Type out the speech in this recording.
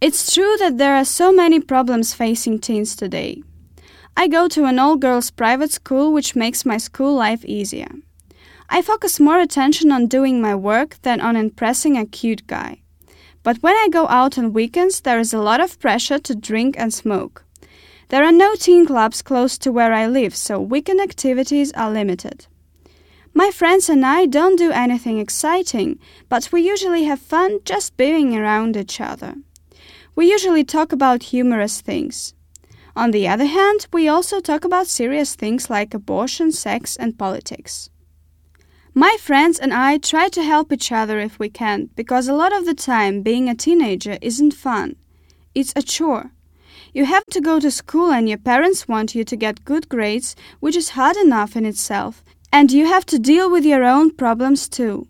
It's true that there are so many problems facing teens today. I go to an all girls private school, which makes my school life easier. I focus more attention on doing my work than on impressing a cute guy. But when I go out on weekends, there is a lot of pressure to drink and smoke. There are no teen clubs close to where I live, so weekend activities are limited. My friends and I don't do anything exciting, but we usually have fun just being around each other. We usually talk about humorous things. On the other hand, we also talk about serious things like abortion, sex, and politics. My friends and I try to help each other if we can, because a lot of the time being a teenager isn't fun. It's a chore. You have to go to school and your parents want you to get good grades, which is hard enough in itself, and you have to deal with your own problems too.